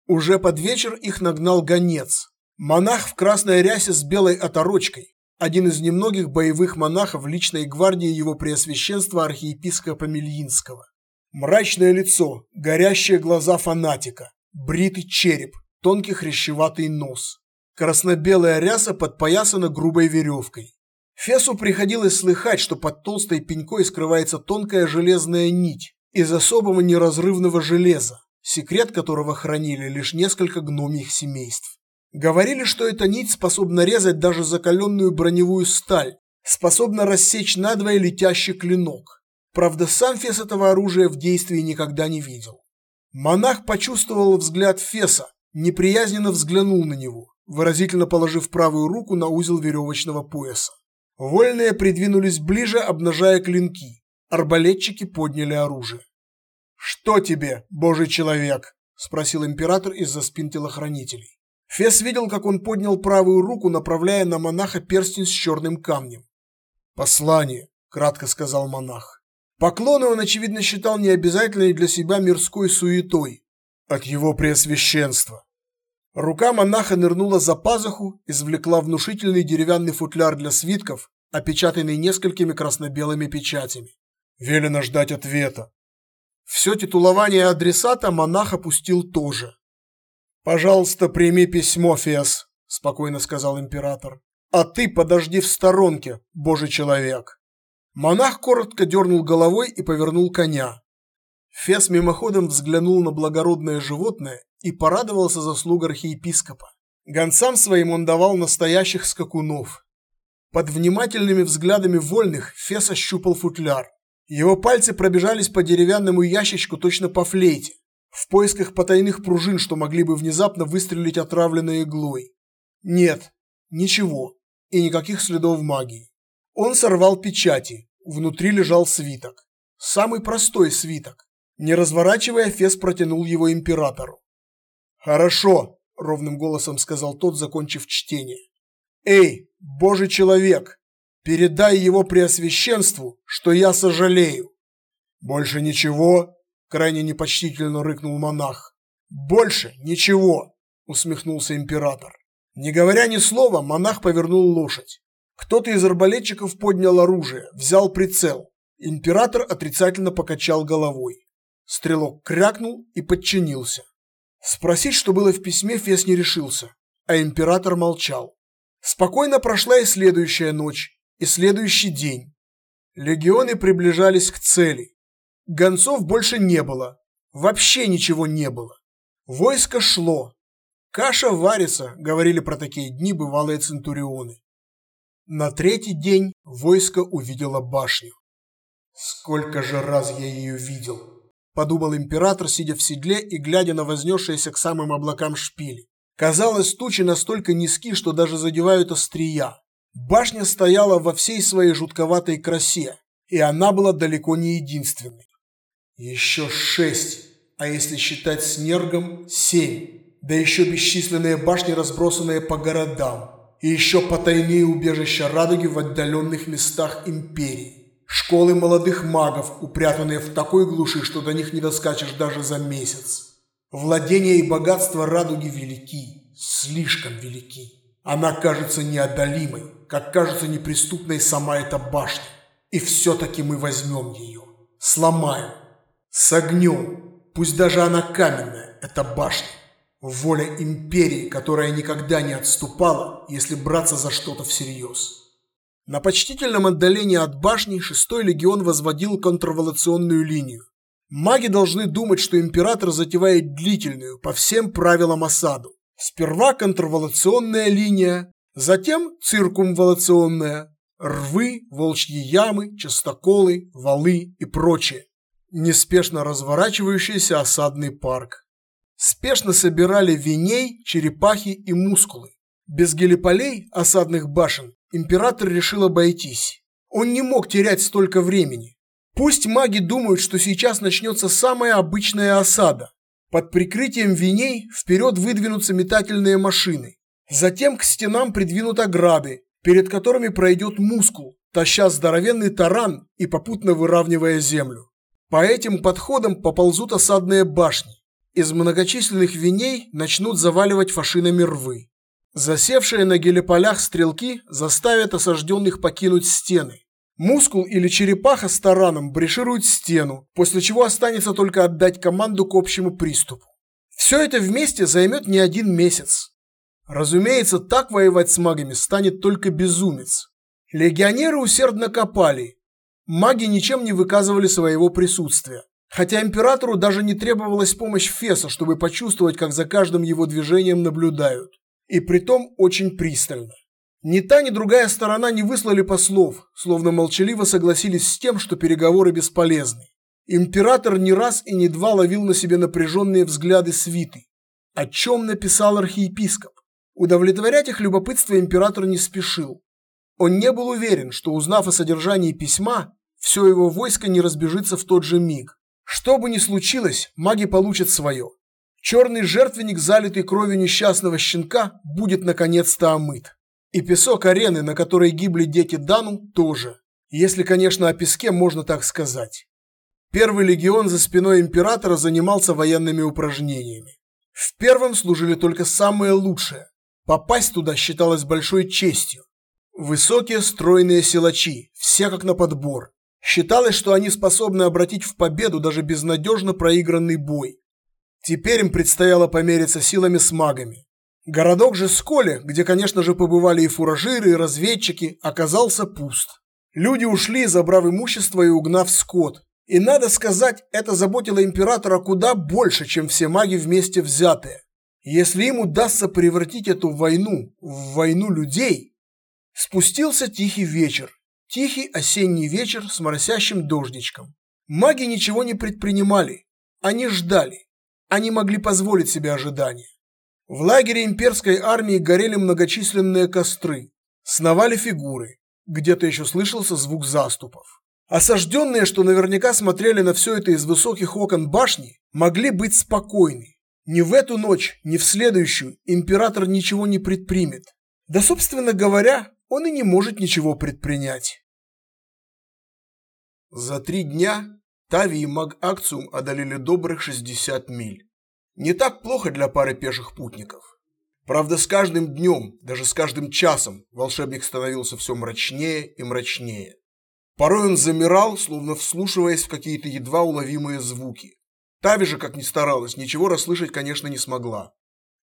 Уже под вечер их нагнал гонец. Монах в красной рясе с белой оторочкой, один из немногих боевых монахов личной гвардии его преосвященства архиепископа Мельинского. Мрачное лицо, горящие глаза фанатика, бритый череп, тонкий хрящеватый нос. Красно-белая ряса подпоясана грубой веревкой. Фесу приходилось слыхать, что под толстой пенькой скрывается тонкая железная нить из особого неразрывного железа, секрет которого хранили лишь несколько гномьих семейств. Говорили, что эта нить способна резать даже закаленную броневую сталь, способна рассечь надвое летящий клинок. Правда, сам Фес этого оружия в действии никогда не видел. Монах почувствовал взгляд Феса, неприязненно взглянул на него, выразительно положив правую руку на узел веревочного пояса. Вольные придвинулись ближе, обнажая клинки. Арбалетчики подняли оружие. «Что тебе, божий человек?» – спросил император из-за спин телохранителей. Фес видел, как он поднял правую руку, направляя на монаха перстень с черным камнем. «Послание», – кратко сказал монах. Поклоны он, очевидно, считал необязательной для себя мирской суетой. От его преосвященства. Рука монаха нырнула за пазуху, извлекла внушительный деревянный футляр для свитков, опечатанный несколькими красно-белыми печатями. Велено ждать ответа. Все титулование адресата монах опустил тоже. «Пожалуйста, прими письмо, Фес», – спокойно сказал император. «А ты подожди в сторонке, божий человек». Монах коротко дернул головой и повернул коня. Фес мимоходом взглянул на благородное животное и порадовался заслуг архиепископа. Гонцам своим он давал настоящих скакунов. Под внимательными взглядами вольных Фес ощупал футляр. Его пальцы пробежались по деревянному ящичку точно по флейте, в поисках потайных пружин, что могли бы внезапно выстрелить отравленной иглой. Нет, ничего, и никаких следов магии. Он сорвал печати, внутри лежал свиток. Самый простой свиток. Не разворачивая, Фес протянул его императору. «Хорошо», – ровным голосом сказал тот, закончив чтение. «Эй, божий человек, передай его преосвященству, что я сожалею». «Больше ничего?» – крайне непочтительно рыкнул монах. «Больше ничего», – усмехнулся император. Не говоря ни слова, монах повернул лошадь. Кто-то из арбалетчиков поднял оружие, взял прицел. Император отрицательно покачал головой. Стрелок крякнул и подчинился. Спросить, что было в письме, Фес не решился, а император молчал. Спокойно прошла и следующая ночь, и следующий день. Легионы приближались к цели. Гонцов больше не было. Вообще ничего не было. Войско шло. Каша варится, говорили про такие дни бывалые центурионы. На третий день войско увидело башню. Сколько же раз я ее видел подумал император, сидя в седле и глядя на вознесшиеся к самым облакам шпили. Казалось, тучи настолько низки, что даже задевают острия. Башня стояла во всей своей жутковатой красе, и она была далеко не единственной. Еще шесть, а если считать с Нергом, семь. Да еще бесчисленные башни, разбросанные по городам. И еще потайные убежища радуги в отдаленных местах империи. Школы молодых магов, упрятанные в такой глуши, что до них не доскачешь даже за месяц. Владения и богатство радуги велики, слишком велики. Она кажется неодолимой, как кажется неприступной сама эта башня. И все-таки мы возьмем ее, сломаем, согнем. Пусть даже она каменная, эта башня. Воля империи, которая никогда не отступала, если браться за что-то всерьез. На почтительном отдалении от башни шестой легион возводил контрволационную линию. Маги должны думать, что император затевает длительную, по всем правилам осаду. Сперва контрволационная линия, затем циркумволационная, рвы, волчьи ямы, частоколы, валы и прочее. Неспешно разворачивающийся осадный парк. Спешно собирали виней, черепахи и мускулы. Без гелиполей, осадных башен, император решил обойтись. Он не мог терять столько времени. Пусть маги думают, что сейчас начнется самая обычная осада. Под прикрытием виней вперед выдвинутся метательные машины. Затем к стенам придвинут ограды, перед которыми пройдет мускул, таща здоровенный таран и попутно выравнивая землю. По этим подходам поползут осадные башни. Из многочисленных виней начнут заваливать фашинами рвы. Засевшие на гелеполях стрелки заставят осажденных покинуть стены. Мускул или черепаха с тараном брешируют стену, после чего останется только отдать команду к общему приступу. Все это вместе займет не один месяц. Разумеется, так воевать с магами станет только безумец. Легионеры усердно копали. Маги ничем не выказывали своего присутствия. Хотя императору даже не требовалась помощь Феса, чтобы почувствовать, как за каждым его движением наблюдают. И притом очень пристально. Ни та, ни другая сторона не выслали послов, словно молчаливо согласились с тем, что переговоры бесполезны. Император не раз и не два ловил на себе напряженные взгляды свиты. О чем написал архиепископ? Удовлетворять их любопытство император не спешил. Он не был уверен, что узнав о содержании письма, все его войско не разбежится в тот же миг. Что бы ни случилось, маги получат свое. Черный жертвенник, залитый кровью несчастного щенка, будет наконец-то омыт. И песок арены, на которой гибли дети Дану, тоже. Если, конечно, о песке можно так сказать. Первый легион за спиной императора занимался военными упражнениями. В первом служили только самые лучшие. Попасть туда считалось большой честью. Высокие стройные силачи, все как на подбор. Считалось, что они способны обратить в победу даже безнадежно проигранный бой. Теперь им предстояло помериться силами с магами. Городок же Сколе, где, конечно же, побывали и фуражиры, и разведчики, оказался пуст. Люди ушли, забрав имущество и угнав скот. И надо сказать, это заботило императора куда больше, чем все маги вместе взятые. Если им удастся превратить эту войну в войну людей, спустился тихий вечер. Тихий осенний вечер с моросящим дождичком. Маги ничего не предпринимали. Они ждали. Они могли позволить себе ожидания. В лагере имперской армии горели многочисленные костры, сновали фигуры, где-то еще слышался звук заступов. Осажденные, что наверняка смотрели на все это из высоких окон башни, могли быть спокойны. Ни в эту ночь, ни в следующую император ничего не предпримет. Да, собственно говоря, он и не может ничего предпринять. За три дня Тави и Маг Акциум одолели добрых 60 миль. Не так плохо для пары пеших путников. Правда, с каждым днем, даже с каждым часом, волшебник становился все мрачнее и мрачнее. Порой он замирал, словно вслушиваясь в какие-то едва уловимые звуки. Тави же, как ни старалась, ничего расслышать, конечно, не смогла.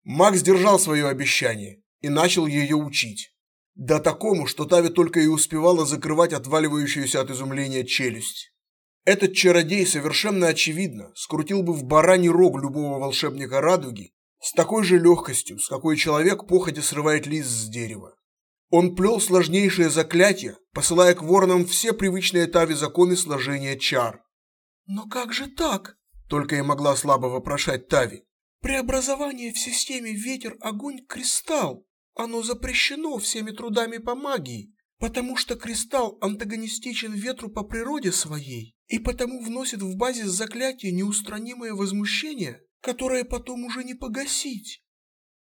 Макс держал свое обещание и начал ее учить. Да такому, что Тави только и успевала закрывать отваливающуюся от изумления челюсть. Этот чародей совершенно очевидно скрутил бы в бараний рог любого волшебника радуги с такой же легкостью, с какой человек походя срывает лист с дерева. Он плел сложнейшие заклятия, посылая к воронам все привычные Тави законы сложения чар. «Но как же так?» – только и могла слабо вопрошать Тави. «Преобразование в системе ветер, огонь, кристалл. Оно запрещено всеми трудами по магии потому что кристалл антагонистичен ветру по природе своей и потому вносит в базис заклятия неустранимое возмущение, которое потом уже не погасить.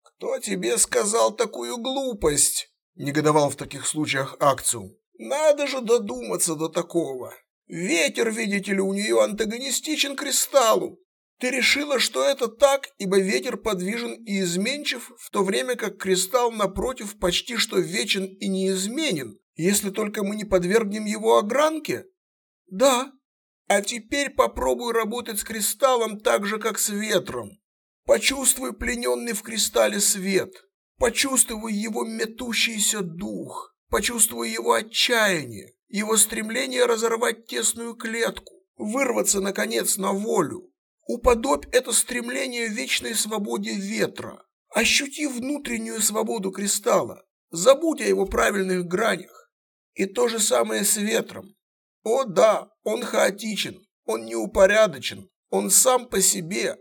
«Кто тебе сказал такую глупость?» – негодовал в таких случаях Акциум. «Надо же додуматься до такого. Ветер, видите ли, у нее антагонистичен кристаллу, ты решила, что это так, ибо ветер подвижен и изменчив, в то время как кристалл, напротив, почти что вечен и неизменен, если только мы не подвергнем его огранке? Да. А теперь попробуй работать с кристаллом так же, как с ветром. Почувствуй плененный в кристалле свет. Почувствуй его метущийся дух. Почувствуй его отчаяние, его стремление разорвать тесную клетку, вырваться, наконец, на волю. Уподобь это стремление вечной свободе ветра. Ощути внутреннюю свободу кристалла. Забудь о его правильных гранях. И то же самое с ветром. О да, он хаотичен, он неупорядочен, он сам по себе.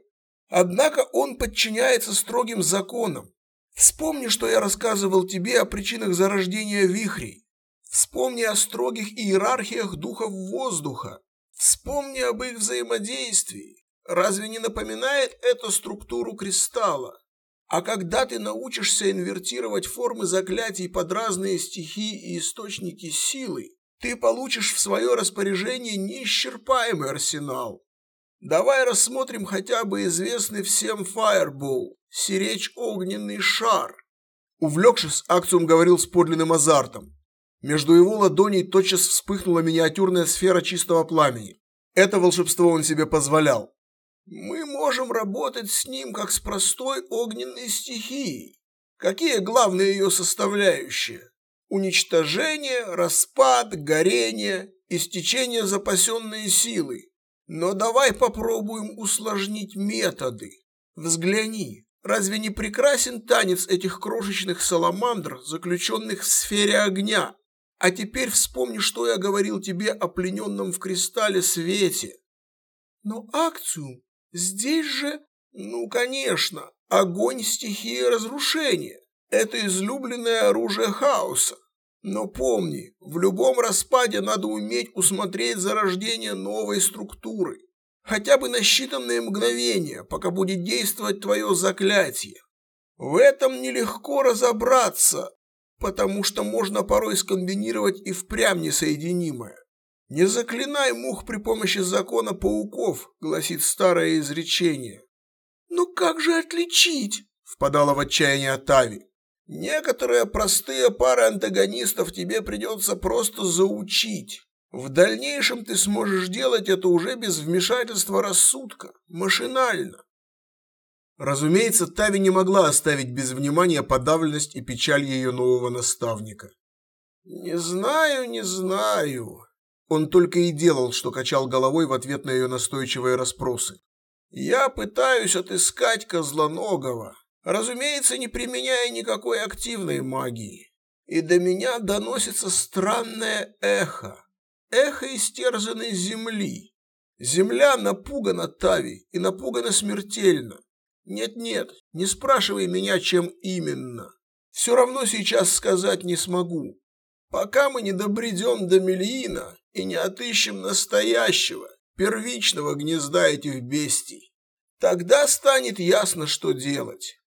Однако он подчиняется строгим законам. Вспомни, что я рассказывал тебе о причинах зарождения вихрей. Вспомни о строгих иерархиях духов воздуха. Вспомни об их взаимодействии. Разве не напоминает это структуру кристалла? А когда ты научишься инвертировать формы заклятий под разные стихии и источники силы, ты получишь в свое распоряжение неисчерпаемый арсенал. Давай рассмотрим хотя бы известный всем Fireball, сиречь огненный шар. Увлекшись, Акциум говорил с подлинным азартом. Между его ладоней тотчас вспыхнула миниатюрная сфера чистого пламени. Это волшебство он себе позволял. Мы можем работать с ним как с простой огненной стихией. Какие главные ее составляющие? Уничтожение, распад, горение, истечение запасенной силы. Но давай попробуем усложнить методы. Взгляни, разве не прекрасен танец этих крошечных саламандр, заключенных в сфере огня? А теперь вспомни, что я говорил тебе о плененном в кристалле свете. Но акцию здесь же, ну, конечно, огонь стихия разрушения. Это излюбленное оружие хаоса. Но помни, в любом распаде надо уметь усмотреть зарождение новой структуры. Хотя бы на считанные мгновения, пока будет действовать твое заклятие. В этом нелегко разобраться, потому что можно порой скомбинировать и впрямь несоединимое. «Не заклинай мух при помощи закона пауков», — гласит старое изречение. «Но как же отличить?» — впадала в отчаяние Тави. «Некоторые простые пары антагонистов тебе придется просто заучить. В дальнейшем ты сможешь делать это уже без вмешательства рассудка, машинально. Разумеется, Тави не могла оставить без внимания подавленность и печаль ее нового наставника. «Не знаю, не знаю». Он только и делал, что качал головой в ответ на ее настойчивые расспросы. «Я пытаюсь отыскать Козлоногого, разумеется, не применяя никакой активной магии. И до меня доносится странное эхо, эхо истерзанной земли. Земля напугана Тави и напугана смертельно. Нет-нет, не спрашивай меня, чем именно. Все равно сейчас сказать не смогу. Пока мы не добредем до Мельина и не отыщем настоящего, первичного гнезда этих бестий, тогда станет ясно, что делать.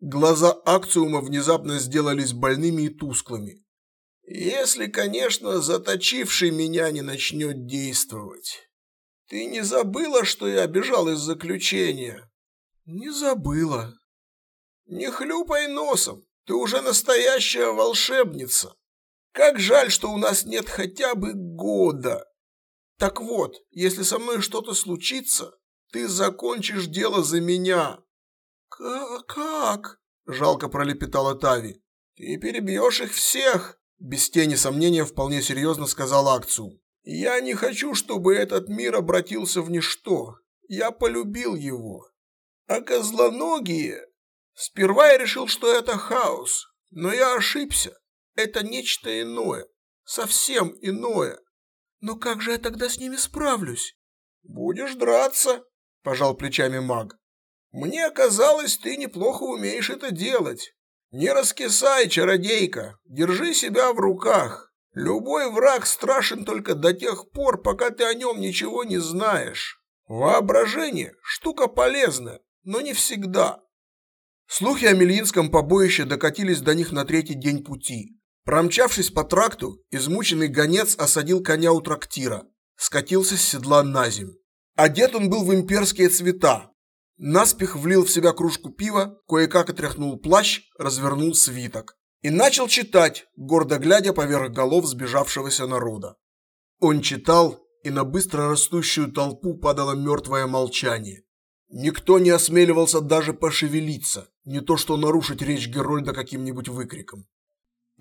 Глаза Акциума внезапно сделались больными и тусклыми. Если, конечно, заточивший меня не начнет действовать. Ты не забыла, что я бежал из заключения? Не забыла. Не хлюпай носом, ты уже настоящая волшебница. Как жаль, что у нас нет хотя бы года. Так вот, если со мной что-то случится, ты закончишь дело за меня. Как? Жалко пролепетала Тави. Ты перебьешь их всех, без тени сомнения вполне серьезно сказал Акцу. Я не хочу, чтобы этот мир обратился в ничто. Я полюбил его. А козлоногие... Сперва я решил, что это хаос, но я ошибся. Это нечто иное, совсем иное. Но как же я тогда с ними справлюсь? Будешь драться, пожал плечами маг. Мне казалось, ты неплохо умеешь это делать. Не раскисай, чародейка, держи себя в руках. Любой враг страшен только до тех пор, пока ты о нем ничего не знаешь. Воображение – штука полезная, но не всегда. Слухи о Мельинском побоище докатились до них на третий день пути. Промчавшись по тракту, измученный гонец осадил коня у трактира, скатился с седла на земь. Одет он был в имперские цвета. Наспех влил в себя кружку пива, кое-как отряхнул плащ, развернул свиток. И начал читать, гордо глядя поверх голов сбежавшегося народа. Он читал, и на быстро растущую толпу падало мертвое молчание. Никто не осмеливался даже пошевелиться, не то что нарушить речь Герольда каким-нибудь выкриком.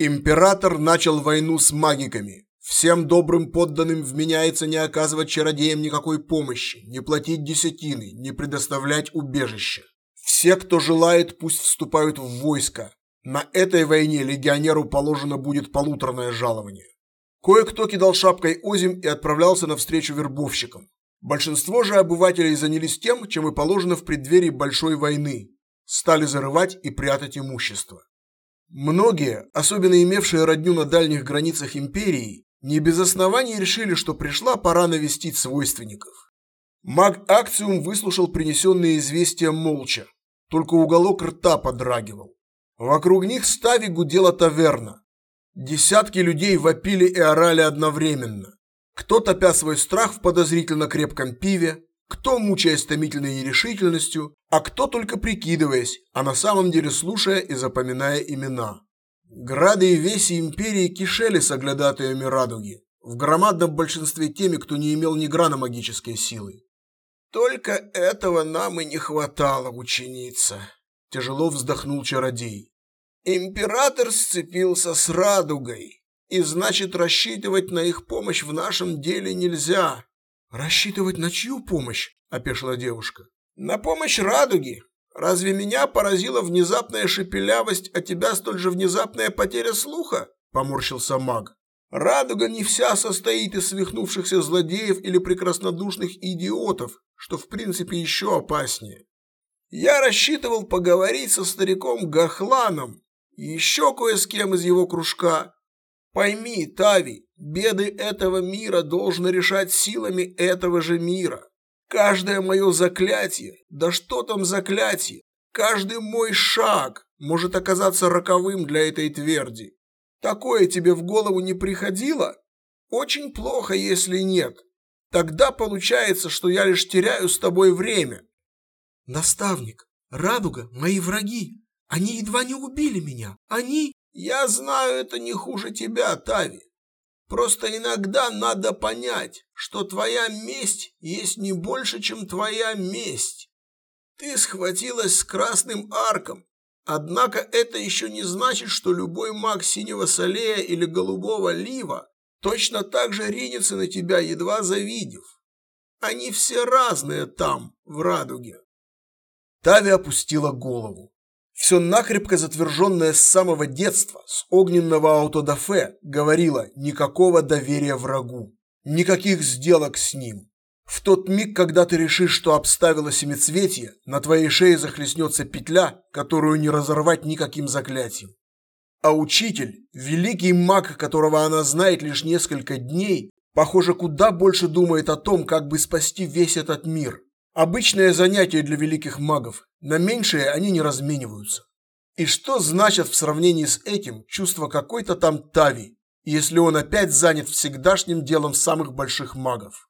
Император начал войну с магиками. Всем добрым подданным вменяется не оказывать чародеям никакой помощи, не платить десятины, не предоставлять убежище. Все, кто желает, пусть вступают в войско. На этой войне легионеру положено будет полуторное жалование. Кое-кто кидал шапкой озим и отправлялся навстречу вербовщикам. Большинство же обывателей занялись тем, чем и положено в преддверии большой войны. Стали зарывать и прятать имущество. Многие, особенно имевшие родню на дальних границах империи, не без оснований решили, что пришла пора навестить свойственников. Маг Акциум выслушал принесенные известия молча, только уголок рта подрагивал. Вокруг них стави гудела таверна. Десятки людей вопили и орали одновременно. Кто топя свой страх в подозрительно крепком пиве, кто мучаясь томительной нерешительностью, а кто только прикидываясь, а на самом деле слушая и запоминая имена. Грады и веси империи кишели с оглядатаями радуги, в громадном большинстве теми, кто не имел ни грана магической силы. «Только этого нам и не хватало, ученица», – тяжело вздохнул чародей. «Император сцепился с радугой, и значит рассчитывать на их помощь в нашем деле нельзя». «Рассчитывать на чью помощь?» – опешила девушка. «На помощь радуги. Разве меня поразила внезапная шепелявость, а тебя столь же внезапная потеря слуха?» – поморщился маг. «Радуга не вся состоит из свихнувшихся злодеев или прекраснодушных идиотов, что в принципе еще опаснее. Я рассчитывал поговорить со стариком Гахланом и еще кое с кем из его кружка. Пойми, Тави, беды этого мира должно решать силами этого же мира. Каждое мое заклятие, да что там заклятие, каждый мой шаг может оказаться роковым для этой тверди. Такое тебе в голову не приходило? Очень плохо, если нет. Тогда получается, что я лишь теряю с тобой время. Наставник, Радуга – мои враги. Они едва не убили меня. Они... Я знаю это не хуже тебя, Тави. Просто иногда надо понять, что твоя месть есть не больше, чем твоя месть. Ты схватилась с красным арком, однако это еще не значит, что любой маг синего солея или голубого лива точно так же ринется на тебя, едва завидев. Они все разные там, в радуге. Тави опустила голову. Все накрепко затверженное с самого детства, с огненного аутодафе, говорило никакого доверия врагу, никаких сделок с ним. В тот миг, когда ты решишь, что обставила семицветие, на твоей шее захлестнется петля, которую не разорвать никаким заклятием. А учитель, великий маг, которого она знает лишь несколько дней, похоже, куда больше думает о том, как бы спасти весь этот мир. Обычное занятие для великих магов, на меньшее они не размениваются. И что значит в сравнении с этим чувство какой-то там Тави, если он опять занят всегдашним делом самых больших магов?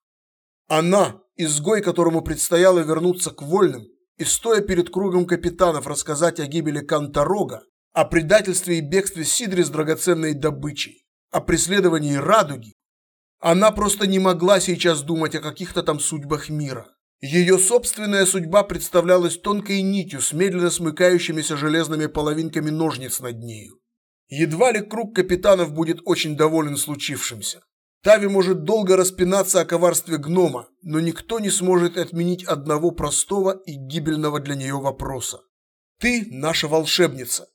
Она, изгой, которому предстояло вернуться к вольным, и стоя перед кругом капитанов рассказать о гибели Канторога, о предательстве и бегстве Сидри с драгоценной добычей, о преследовании Радуги. Она просто не могла сейчас думать о каких-то там судьбах мира. Ее собственная судьба представлялась тонкой нитью с медленно смыкающимися железными половинками ножниц над нею. Едва ли круг капитанов будет очень доволен случившимся. Тави может долго распинаться о коварстве гнома, но никто не сможет отменить одного простого и гибельного для нее вопроса. Ты наша волшебница,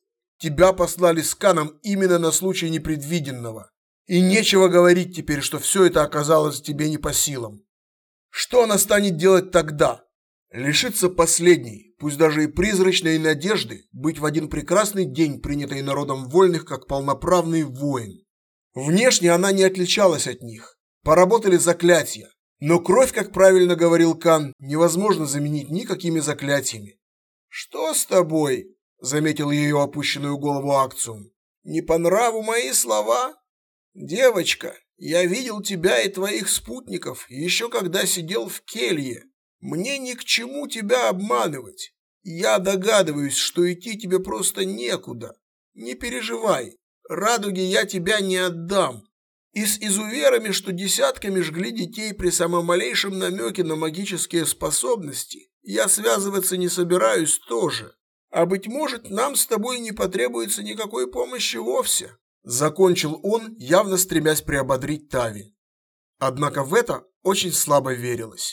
Тебя послали с Каном именно на случай непредвиденного. И нечего говорить теперь, что все это оказалось тебе не по силам. Что она станет делать тогда? Лишиться последней, пусть даже и призрачной надежды, быть в один прекрасный день принятой народом вольных как полноправный воин. Внешне она не отличалась от них. Поработали заклятия. Но кровь, как правильно говорил Кан, невозможно заменить никакими заклятиями. «Что с тобой?» заметил ее опущенную голову Акциум. Не по нраву мои слова? Девочка, я видел тебя и твоих спутников еще когда сидел в келье. Мне ни к чему тебя обманывать. Я догадываюсь, что идти тебе просто некуда. Не переживай, радуги я тебя не отдам. И с изуверами, что десятками жгли детей при самом малейшем намеке на магические способности, я связываться не собираюсь тоже. А быть может, нам с тобой не потребуется никакой помощи вовсе. Закончил он, явно стремясь приободрить Тави. Однако в это очень слабо верилось.